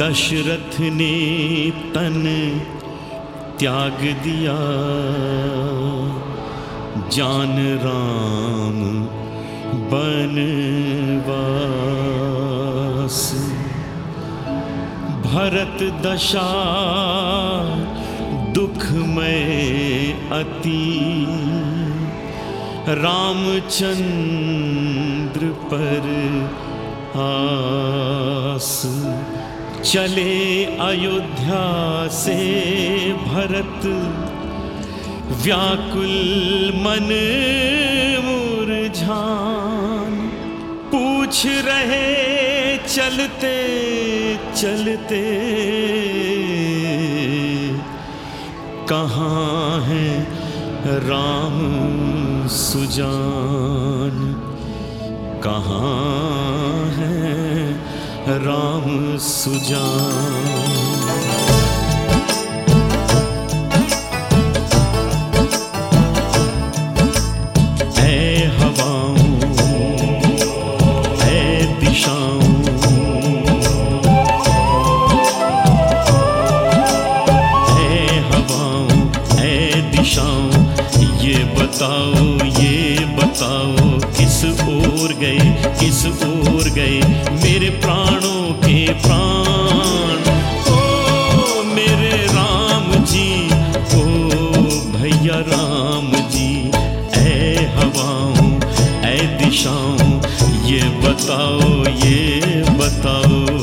दशरथ ने तन त्याग दिया। जान राम बनवास। भरत दशा, दुखमय अति। रामचंद्र पर आस, चले अयोध्या से भरत। व्याकुल मन मुरझान, पूछ रहे चलते चलते। कहाँ हैं राम सुजान? कहाँ हैं राम सुजान? बताओ ये बताओ।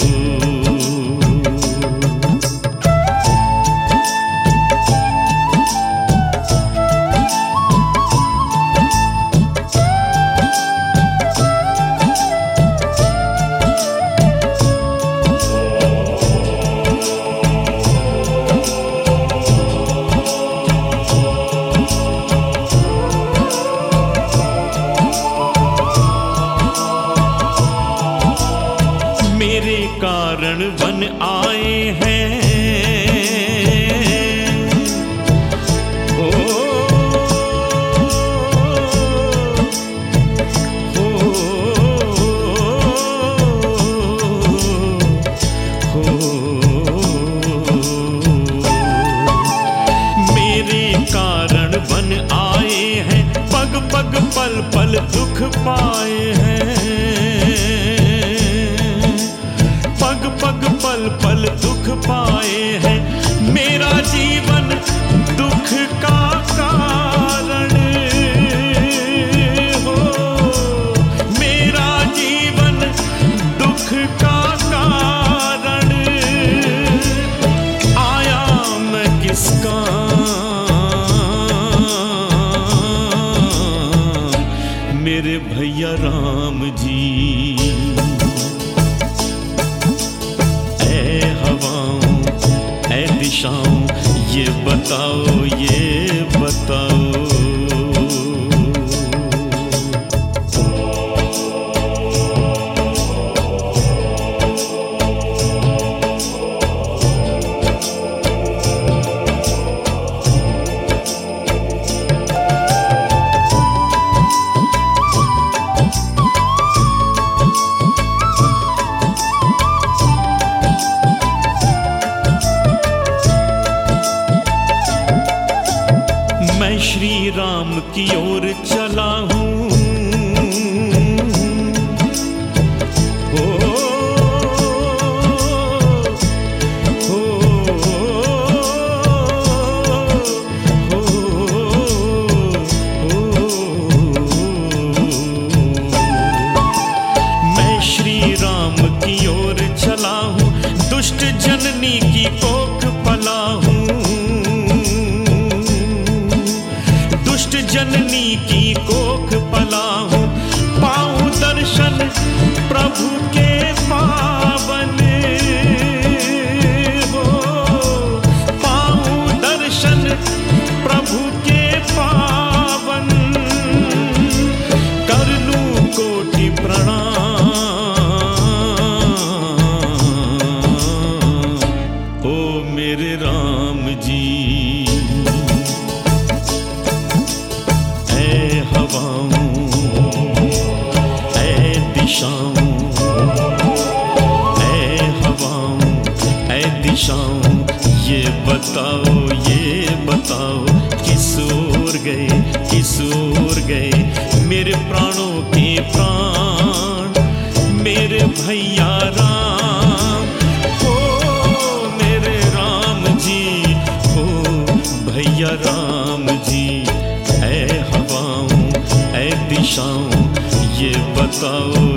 पग पल पल दुख पाए हैं। पग पग पल पल दुख पाए हैं। मेरा जीवन दुख का कारण हो। मेरा जीवन दुख का भैया राम जी। ऐ हवाओं ऐ दिशाओं ये बताओ ये बताओ। राम की ओर चला हूँ हो, हो, हो। श्री राम की ओर चला हूँ दुष्ट जननी की कोख जननी की कोख पला हूँ पाऊँ दर्शन प्रभु गए। मेरे प्राणों के प्राण, मेरे भैया राम। हो मेरे राम जी, हो भैया राम जी। है हवाओं है दिशाओं, ये बताओ